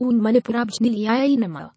un manipurabs niliai nama.